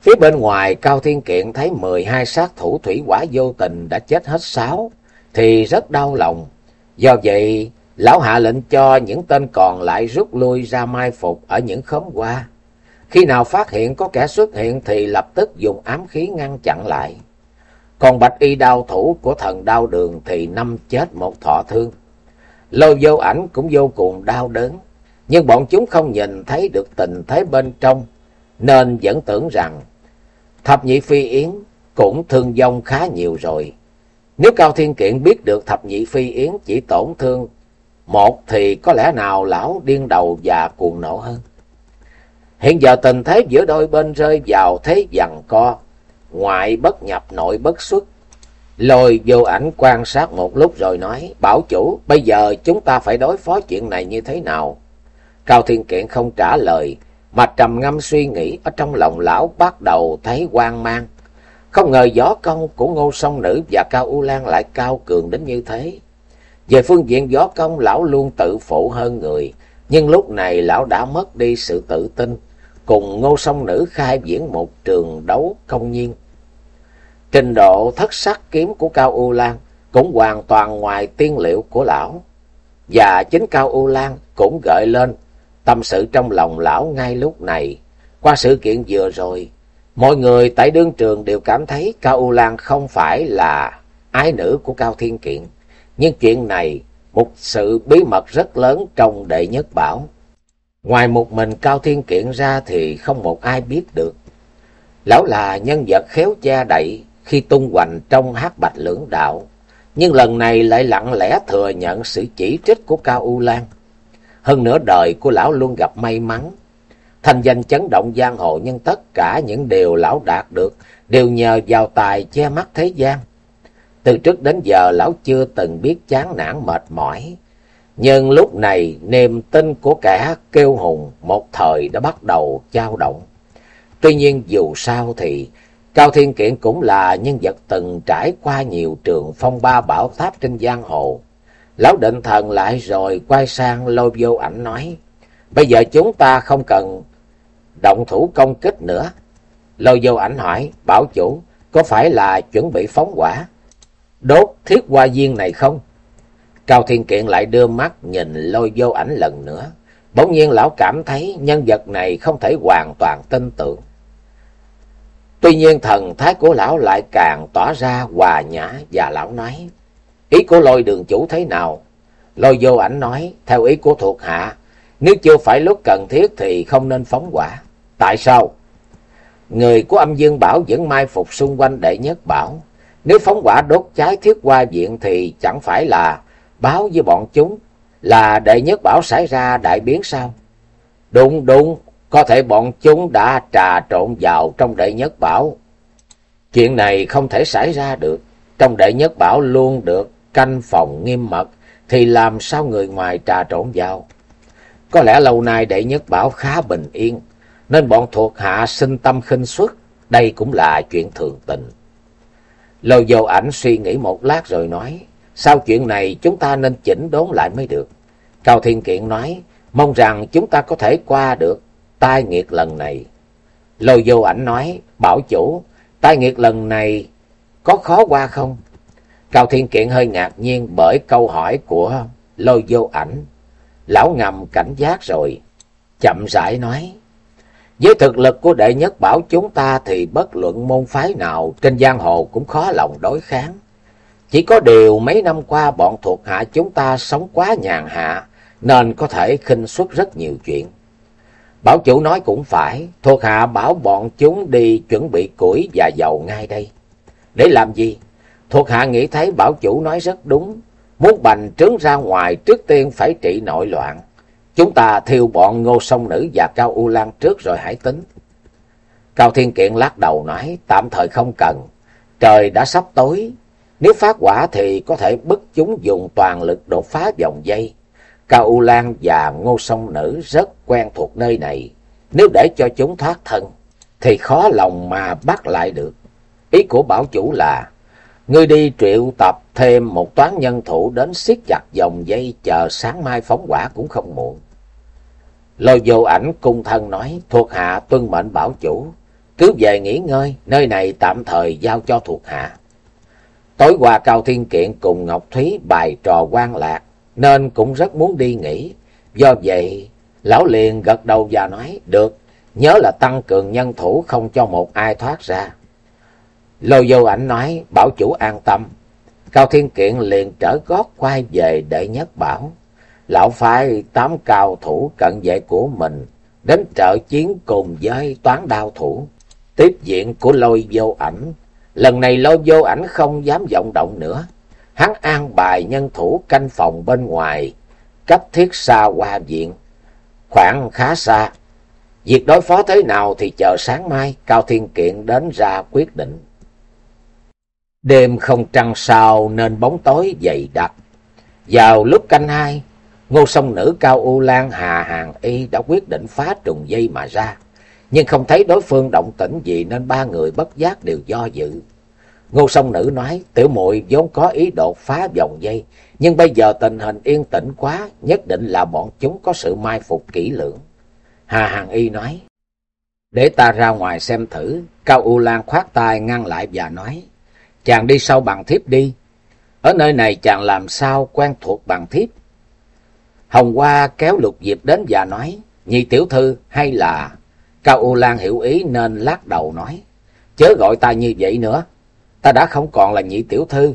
Phía bên ngoài, Cao Thiên Kiện thấy mười hai sát thủ thủy quả vô tình đã chết hết sáu, thì rất đau lòng. Do vậy, lão hạ lệnh cho những tên còn lại rút lui ra mai phục ở những khóm hoa. Khi nào phát hiện có kẻ xuất hiện thì lập tức dùng ám khí ngăn chặn lại. Còn bạch y đao thủ của thần đao đường thì năm chết một thọ thương. Lôi vô ảnh cũng vô cùng đau đớn, nhưng bọn chúng không nhìn thấy được tình thế bên trong, nên vẫn tưởng rằng Thập nhị phi yến cũng thương vong khá nhiều rồi. Nếu Cao Thiên Kiện biết được thập nhị phi yến chỉ tổn thương một thì có lẽ nào lão điên đầu và cuồng nộ hơn. Hiện giờ tình thế giữa đôi bên rơi vào thế giằng co, ngoại bất nhập nội bất xuất. Lôi vô ảnh quan sát một lúc rồi nói, bảo chủ, bây giờ chúng ta phải đối phó chuyện này như thế nào? Cao Thiên Kiện không trả lời, mà trầm ngâm suy nghĩ ở trong lòng lão bắt đầu thấy hoang mang. Không ngờ gió công của ngô song nữ và cao U Lan lại cao cường đến như thế. Về phương diện gió công lão luôn tự phụ hơn người, nhưng lúc này lão đã mất đi sự tự tin, cùng ngô song nữ khai diễn một trường đấu công nhiên. Trình độ thất sắc kiếm của Cao U Lan cũng hoàn toàn ngoài tiên liệu của lão. Và chính Cao U Lan cũng gợi lên Tâm sự trong lòng lão ngay lúc này, qua sự kiện vừa rồi, mọi người tại đương trường đều cảm thấy Cao U Lan không phải là ái nữ của Cao Thiên Kiện. Nhưng chuyện này, một sự bí mật rất lớn trong đệ nhất bảo. Ngoài một mình Cao Thiên Kiện ra thì không một ai biết được. Lão là nhân vật khéo cha đậy khi tung hoành trong hát bạch lưỡng đạo, nhưng lần này lại lặng lẽ thừa nhận sự chỉ trích của Cao U Lan. Hơn nửa đời của lão luôn gặp may mắn. Thành danh chấn động giang hồ nhưng tất cả những điều lão đạt được đều nhờ vào tài che mắt thế gian. Từ trước đến giờ lão chưa từng biết chán nản mệt mỏi. Nhưng lúc này niềm tin của kẻ kêu hùng một thời đã bắt đầu dao động. Tuy nhiên dù sao thì Cao Thiên Kiện cũng là nhân vật từng trải qua nhiều trường phong ba bảo tháp trên giang hồ. Lão định thần lại rồi quay sang lôi vô ảnh nói. Bây giờ chúng ta không cần động thủ công kích nữa. Lôi vô ảnh hỏi, bảo chủ, có phải là chuẩn bị phóng quả? Đốt thiết hoa viên này không? Cao Thiên Kiện lại đưa mắt nhìn lôi vô ảnh lần nữa. Bỗng nhiên lão cảm thấy nhân vật này không thể hoàn toàn tin tưởng. Tuy nhiên thần thái của lão lại càng tỏ ra hòa nhã và lão nói. Ý của lôi đường chủ thế nào? Lôi vô ảnh nói, theo ý của thuộc hạ, nếu chưa phải lúc cần thiết thì không nên phóng quả. Tại sao? Người của âm dương bảo vẫn mai phục xung quanh đệ nhất bảo. Nếu phóng quả đốt cháy thiết qua viện thì chẳng phải là báo với bọn chúng là đệ nhất bảo xảy ra đại biến sao? Đúng đúng, có thể bọn chúng đã trà trộn vào trong đệ nhất bảo. Chuyện này không thể xảy ra được. Trong đệ nhất bảo luôn được canh phòng nghiêm mật, thì làm sao người ngoài trà trộn vào? Có lẽ lâu nay đệ nhất bảo khá bình yên, nên bọn thuộc hạ sinh tâm khinh suất, đây cũng là chuyện thường tình. Lôi vô ảnh suy nghĩ một lát rồi nói, sau chuyện này chúng ta nên chỉnh đốn lại mới được. Cao Thiên Kiện nói, mong rằng chúng ta có thể qua được tai nghiệt lần này. Lôi vô ảnh nói, bảo chủ, tai nghiệt lần này có khó qua không? Cao Thiên Kiện hơi ngạc nhiên bởi câu hỏi của lôi vô ảnh. Lão ngầm cảnh giác rồi, chậm rãi nói. Với thực lực của đệ nhất bảo chúng ta thì bất luận môn phái nào trên giang hồ cũng khó lòng đối kháng. Chỉ có điều mấy năm qua bọn thuộc hạ chúng ta sống quá nhàn hạ nên có thể khinh suất rất nhiều chuyện. Bảo chủ nói cũng phải, thuộc hạ bảo bọn chúng đi chuẩn bị củi và dầu ngay đây. Để làm gì? Thuộc hạ nghĩ thấy bảo chủ nói rất đúng. Muốn bành trướng ra ngoài trước tiên phải trị nội loạn. Chúng ta thiêu bọn ngô sông nữ và Cao U Lan trước rồi hãy tính. Cao Thiên Kiện lắc đầu nói, tạm thời không cần. Trời đã sắp tối. Nếu phát quả thì có thể bức chúng dùng toàn lực đột phá vòng dây. Cao U Lan và ngô sông nữ rất quen thuộc nơi này. Nếu để cho chúng thoát thân, thì khó lòng mà bắt lại được. Ý của bảo chủ là, Ngươi đi triệu tập thêm một toán nhân thủ đến siết chặt dòng dây chờ sáng mai phóng quả cũng không muộn. Lôi vô ảnh cung thân nói, thuộc hạ tuân mệnh bảo chủ, cứ về nghỉ ngơi, nơi này tạm thời giao cho thuộc hạ. Tối qua Cao Thiên Kiện cùng Ngọc Thúy bài trò quan lạc, nên cũng rất muốn đi nghỉ. Do vậy, lão liền gật đầu và nói, được, nhớ là tăng cường nhân thủ không cho một ai thoát ra. Lôi vô ảnh nói, bảo chủ an tâm. Cao Thiên Kiện liền trở gót quay về đệ nhất bảo. Lão phái tám cao thủ cận vệ của mình đến trợ chiến cùng với toán đao thủ. Tiếp diện của lôi vô ảnh. Lần này lôi vô ảnh không dám vọng động nữa. Hắn an bài nhân thủ canh phòng bên ngoài, cấp thiết xa qua viện. Khoảng khá xa. Việc đối phó thế nào thì chờ sáng mai Cao Thiên Kiện đến ra quyết định. Đêm không trăng sao nên bóng tối dày đặc. Vào lúc canh hai, ngô sông nữ Cao U Lan Hà Hàng Y đã quyết định phá trùng dây mà ra. Nhưng không thấy đối phương động tĩnh gì nên ba người bất giác đều do dự. Ngô sông nữ nói, tiểu muội vốn có ý đột phá vòng dây, nhưng bây giờ tình hình yên tĩnh quá, nhất định là bọn chúng có sự mai phục kỹ lưỡng. Hà Hàng Y nói, để ta ra ngoài xem thử. Cao U Lan khoát tay ngăn lại và nói, chàng đi sau bằng thiếp đi. Ở nơi này chàng làm sao quen thuộc bằng thiếp. Hồng Hoa kéo lục diệp đến và nói, nhị tiểu thư hay là... Cao U Lan hiểu ý nên lắc đầu nói, chớ gọi ta như vậy nữa, ta đã không còn là nhị tiểu thư.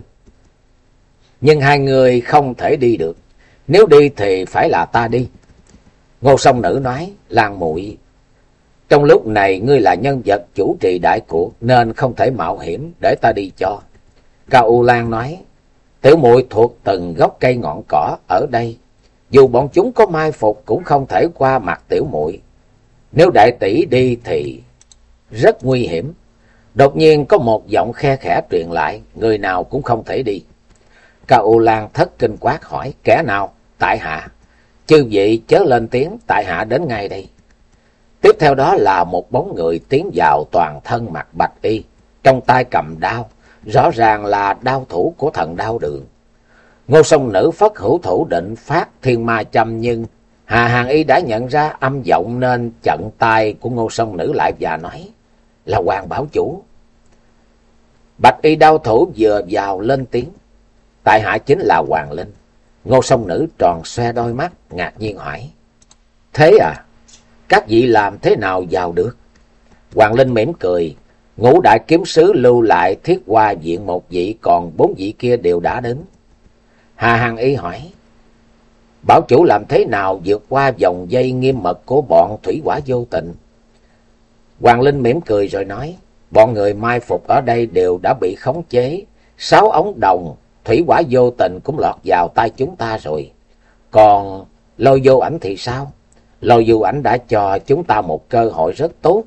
Nhưng hai người không thể đi được, nếu đi thì phải là ta đi. Ngô sông nữ nói, Lan muội trong lúc này ngươi là nhân vật chủ trì đại cuộc nên không thể mạo hiểm để ta đi cho. Cao U Lan nói, tiểu muội thuộc từng gốc cây ngọn cỏ ở đây. Dù bọn chúng có mai phục cũng không thể qua mặt tiểu muội. Nếu đại tỷ đi thì rất nguy hiểm. Đột nhiên có một giọng khe khẽ truyền lại, người nào cũng không thể đi. Cao U Lan thất kinh quát hỏi, kẻ nào? Tại hạ. Chư vị chớ lên tiếng, tại hạ đến ngay đây. Tiếp theo đó là một bóng người tiến vào toàn thân mặc bạch y, trong tay cầm đao, rõ ràng là đao thủ của thần đao đường. Ngô sông nữ phất hữu thủ định phát thiên ma châm nhưng Hà Hàng Y đã nhận ra âm giọng nên chặn tay của ngô sông nữ lại và nói là hoàng bảo chủ. Bạch y đau thủ vừa vào lên tiếng. Tại hạ chính là Hoàng Linh. Ngô sông nữ tròn xoe đôi mắt, ngạc nhiên hỏi. Thế à? Các vị làm thế nào vào được? Hoàng Linh mỉm cười. Ngũ đại kiếm sứ lưu lại thiết qua diện một vị, còn bốn vị kia đều đã đến. Hà Hằng Y hỏi. Bảo chủ làm thế nào vượt qua vòng dây nghiêm mật của bọn thủy quả vô tình? Hoàng Linh mỉm cười rồi nói. Bọn người mai phục ở đây đều đã bị khống chế. Sáu ống đồng, thủy quả vô tình cũng lọt vào tay chúng ta rồi. Còn lôi vô ảnh thì sao? Lôi vô ảnh đã cho chúng ta một cơ hội rất tốt.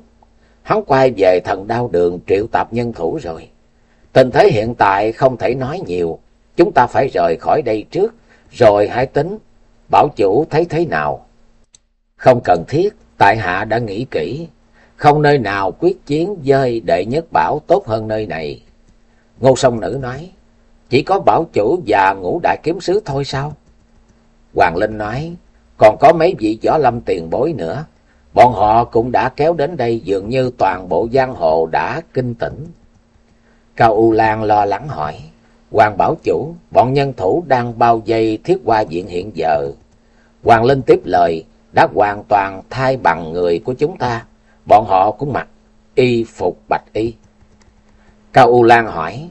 Hắn quay về thần đao đường triệu tập nhân thủ rồi. Tình thế hiện tại không thể nói nhiều. Chúng ta phải rời khỏi đây trước, rồi hãy tính. Bảo chủ thấy thế nào? Không cần thiết, tại hạ đã nghĩ kỹ. Không nơi nào quyết chiến với đệ nhất bảo tốt hơn nơi này. Ngô sông nữ nói, chỉ có bảo chủ và ngũ đại kiếm sứ thôi sao? Hoàng Linh nói, còn có mấy vị võ lâm tiền bối nữa. Bọn họ cũng đã kéo đến đây dường như toàn bộ giang hồ đã kinh tỉnh. Cao U Lan lo lắng hỏi. Hoàng bảo chủ, bọn nhân thủ đang bao vây thiết qua diện hiện giờ. Hoàng Linh tiếp lời, đã hoàn toàn thay bằng người của chúng ta. Bọn họ cũng mặc y phục bạch y. Cao U Lan hỏi,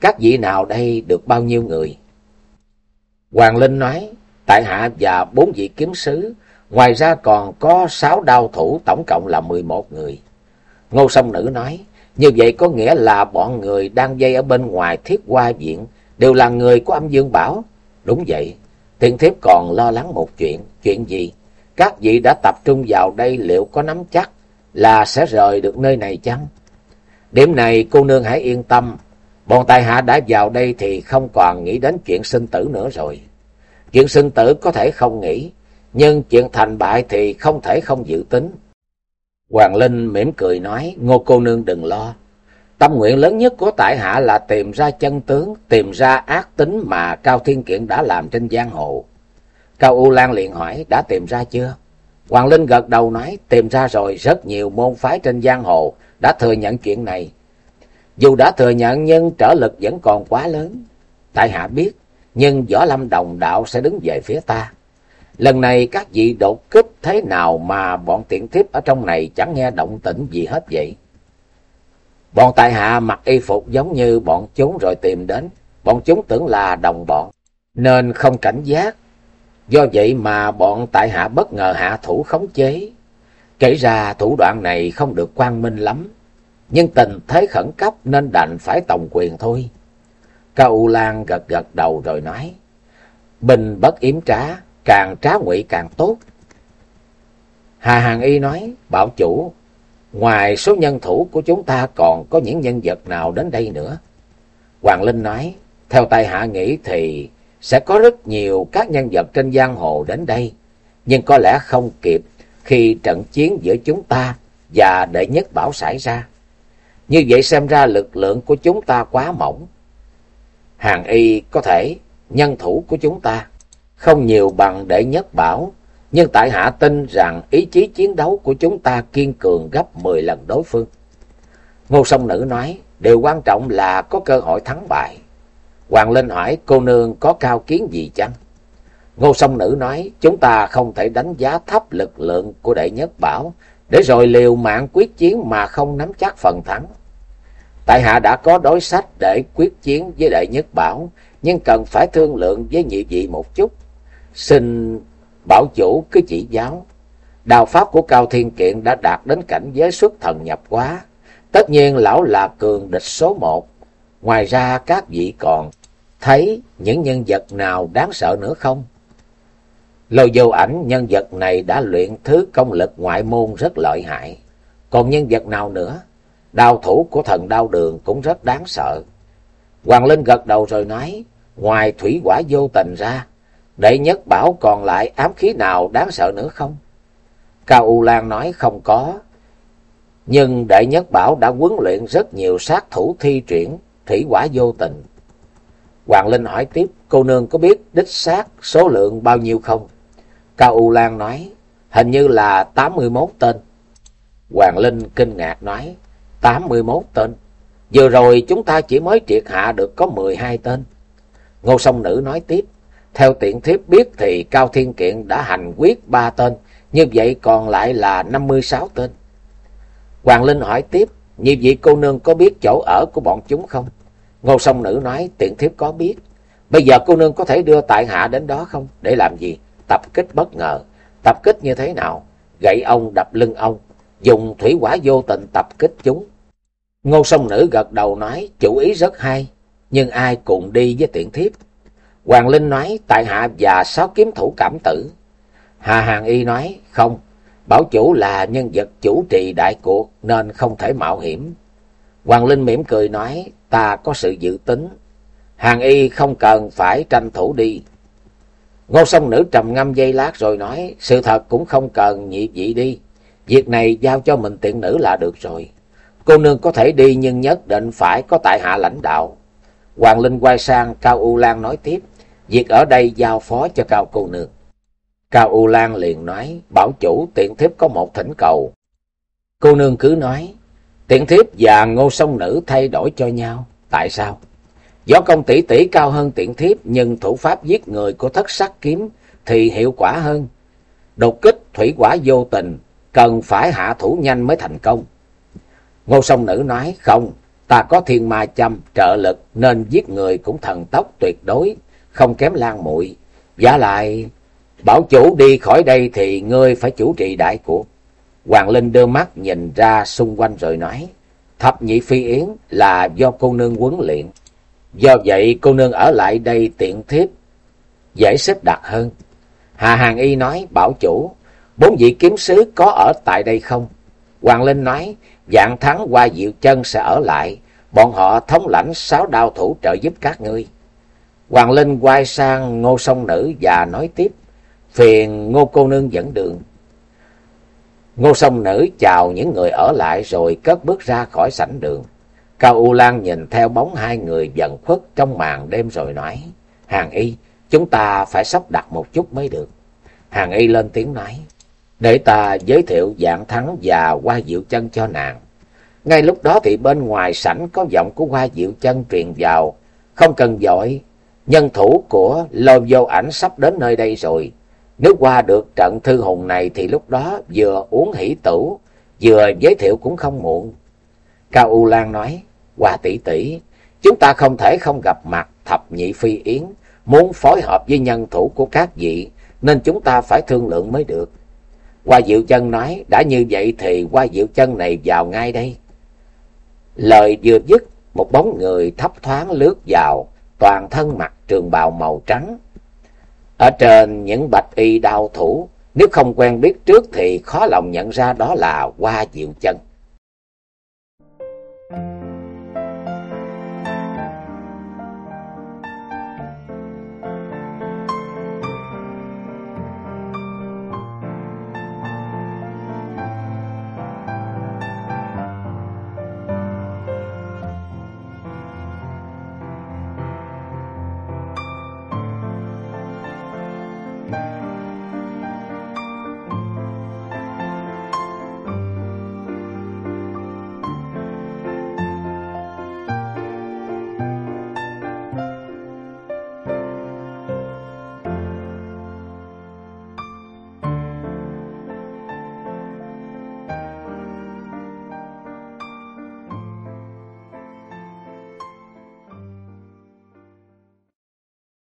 các vị nào đây được bao nhiêu người? Hoàng Linh nói, tại hạ và bốn vị kiếm sứ, ngoài ra còn có sáu đao thủ, tổng cộng là mười một người. Ngô Sông Nữ nói, như vậy có nghĩa là bọn người đang dây ở bên ngoài thiết hoa viện đều là người của âm Dương Bảo. Đúng vậy, tiền thiếp còn lo lắng một chuyện. Chuyện gì? Các vị đã tập trung vào đây liệu có nắm chắc là sẽ rời được nơi này chăng? Điểm này cô nương hãy yên tâm. Bọn tài hạ đã vào đây thì không còn nghĩ đến chuyện sinh tử nữa rồi. Chuyện sinh tử có thể không nghĩ, nhưng chuyện thành bại thì không thể không dự tính. Hoàng Linh mỉm cười nói, ngô cô nương đừng lo. Tâm nguyện lớn nhất của tại hạ là tìm ra chân tướng, tìm ra ác tính mà Cao Thiên Kiện đã làm trên giang hồ. Cao U Lan liền hỏi, đã tìm ra chưa? Hoàng Linh gật đầu nói, tìm ra rồi, rất nhiều môn phái trên giang hồ đã thừa nhận chuyện này. Dù đã thừa nhận nhưng trở lực vẫn còn quá lớn. Tại hạ biết, nhưng Võ Lâm Đồng Đạo sẽ đứng về phía ta. Lần này các vị đột kích thế nào mà bọn tiện thiếp ở trong này chẳng nghe động tĩnh gì hết vậy? Bọn tại hạ mặc y phục giống như bọn chúng rồi tìm đến. Bọn chúng tưởng là đồng bọn, nên không cảnh giác. Do vậy mà bọn tại hạ bất ngờ hạ thủ khống chế. Kể ra thủ đoạn này không được quang minh lắm. Nhưng tình thế khẩn cấp nên đành phải tòng quyền thôi. Cao U Lan gật gật đầu rồi nói. Bình bất yếm trá, càng trá ngụy càng tốt. Hà Hàng Y nói, bảo chủ, ngoài số nhân thủ của chúng ta còn có những nhân vật nào đến đây nữa? Hoàng Linh nói, theo tay hạ nghĩ thì sẽ có rất nhiều các nhân vật trên giang hồ đến đây, nhưng có lẽ không kịp khi trận chiến giữa chúng ta và đệ nhất bảo xảy ra. Như vậy xem ra lực lượng của chúng ta quá mỏng. Hàng y có thể nhân thủ của chúng ta không nhiều bằng đệ nhất bảo, nhưng tại hạ tin rằng ý chí chiến đấu của chúng ta kiên cường gấp 10 lần đối phương. Ngô Sông Nữ nói, điều quan trọng là có cơ hội thắng bại. Hoàng Linh hỏi cô nương có cao kiến gì chăng? Ngô Sông Nữ nói, chúng ta không thể đánh giá thấp lực lượng của đệ nhất bảo, để rồi liều mạng quyết chiến mà không nắm chắc phần thắng. Tại hạ đã có đối sách để quyết chiến với đệ nhất bảo, nhưng cần phải thương lượng với nhị vị một chút. Xin bảo chủ cứ chỉ giáo. Đào pháp của Cao Thiên Kiện đã đạt đến cảnh giới xuất thần nhập quá. Tất nhiên lão là cường địch số một. Ngoài ra các vị còn thấy những nhân vật nào đáng sợ nữa không? Lôi vô ảnh nhân vật này đã luyện thứ công lực ngoại môn rất lợi hại. Còn nhân vật nào nữa? Đao thủ của thần đao đường cũng rất đáng sợ. Hoàng Linh gật đầu rồi nói, ngoài thủy quả vô tình ra, đệ nhất bảo còn lại ám khí nào đáng sợ nữa không? Cao U Lan nói không có. Nhưng đệ nhất bảo đã huấn luyện rất nhiều sát thủ thi triển thủy quả vô tình. Hoàng Linh hỏi tiếp, cô nương có biết đích xác số lượng bao nhiêu không? Cao U Lan nói, hình như là tám mươi 81 tên. Hoàng Linh kinh ngạc nói, tám mươi 81 tên. Vừa rồi chúng ta chỉ mới triệt hạ được có mười hai tên. Ngô Sông Nữ nói tiếp, theo tiện thiếp biết thì Cao Thiên Kiện đã hành quyết ba tên, như vậy còn lại là năm mươi sáu tên. Hoàng Linh hỏi tiếp, như vậy cô nương có biết chỗ ở của bọn chúng không? Ngô Sông Nữ nói, tiện thiếp có biết. Bây giờ cô nương có thể đưa tại hạ đến đó không? Để làm gì? Tập kích bất ngờ. Tập kích như thế nào? Gậy ông đập lưng ông. Dùng thủy quả vô tình tập kích chúng. Ngô Sông Nữ gật đầu nói, chủ ý rất hay. Nhưng ai cùng đi với tiện thiếp? Hoàng Linh nói, tại hạ và sáu kiếm thủ cảm tử. Hà Hàng Y nói, không, bảo chủ là nhân vật chủ trì đại cuộc nên không thể mạo hiểm. Hoàng Linh mỉm cười nói, ta có sự dự tính. Hàng Y không cần phải tranh thủ đi. Ngô sông nữ trầm ngâm giây lát rồi nói, sự thật cũng không cần nhị vị đi. Việc này giao cho mình tiện nữ là được rồi. Cô nương có thể đi nhưng nhất định phải có tại hạ lãnh đạo. Hoàng Linh quay sang Cao U Lan nói tiếp, việc ở đây giao phó cho Cao cô nương. Cao U Lan liền nói, bảo chủ tiện thiếp có một thỉnh cầu. Cô nương cứ nói, tiện thiếp và ngô sông nữ thay đổi cho nhau. Tại sao? gió công tỷ tỷ cao hơn tiện thiếp nhưng thủ pháp giết người của thất sắc kiếm thì hiệu quả hơn. Đột kích thủy quả vô tình, cần phải hạ thủ nhanh mới thành công. Ngô sông nữ nói, không, ta có thiên ma châm trợ lực nên giết người cũng thần tốc tuyệt đối, không kém lan muội Giả lại, bảo chủ đi khỏi đây thì ngươi phải chủ trì đại cuộc. Hoàng Linh đưa mắt nhìn ra xung quanh rồi nói, thập nhị phi yến là do cô nương huấn luyện. Do vậy cô nương ở lại đây tiện thiếp, dễ xếp đặt hơn. Hà Hàng Y nói, bảo chủ, bốn vị kiếm sứ có ở tại đây không? Hoàng Linh nói, dạng thắng qua diệu chân sẽ ở lại, bọn họ thống lãnh sáu đao thủ trợ giúp các ngươi. Hoàng Linh quay sang ngô sông nữ và nói tiếp, phiền ngô cô nương dẫn đường. Ngô sông nữ chào những người ở lại rồi cất bước ra khỏi sảnh đường. Cao U Lan nhìn theo bóng hai người dần khuất trong màn đêm rồi nói, Hàng Y, chúng ta phải sắp đặt một chút mới được. Hàng Y lên tiếng nói, để ta giới thiệu dạng thắng và qua diệu chân cho nàng. Ngay lúc đó thì bên ngoài sảnh có giọng của Hoa Diệu Chân truyền vào, không cần giỏi, nhân thủ của lôi vô ảnh sắp đến nơi đây rồi. Nếu qua được trận thư hùng này thì lúc đó vừa uống hỷ tử, vừa giới thiệu cũng không muộn. Cao U Lan nói, Hoa tỷ tỷ, chúng ta không thể không gặp mặt thập nhị phi yến, muốn phối hợp với nhân thủ của các vị, nên chúng ta phải thương lượng mới được. Hoa Diệu Chân nói, đã như vậy thì Hoa Diệu Chân này vào ngay đây. Lời vừa dứt, một bóng người thấp thoáng lướt vào, toàn thân mặc trường bào màu trắng. Ở trên những bạch y đao thủ, nếu không quen biết trước thì khó lòng nhận ra đó là Hoa Diệu Chân.